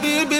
baby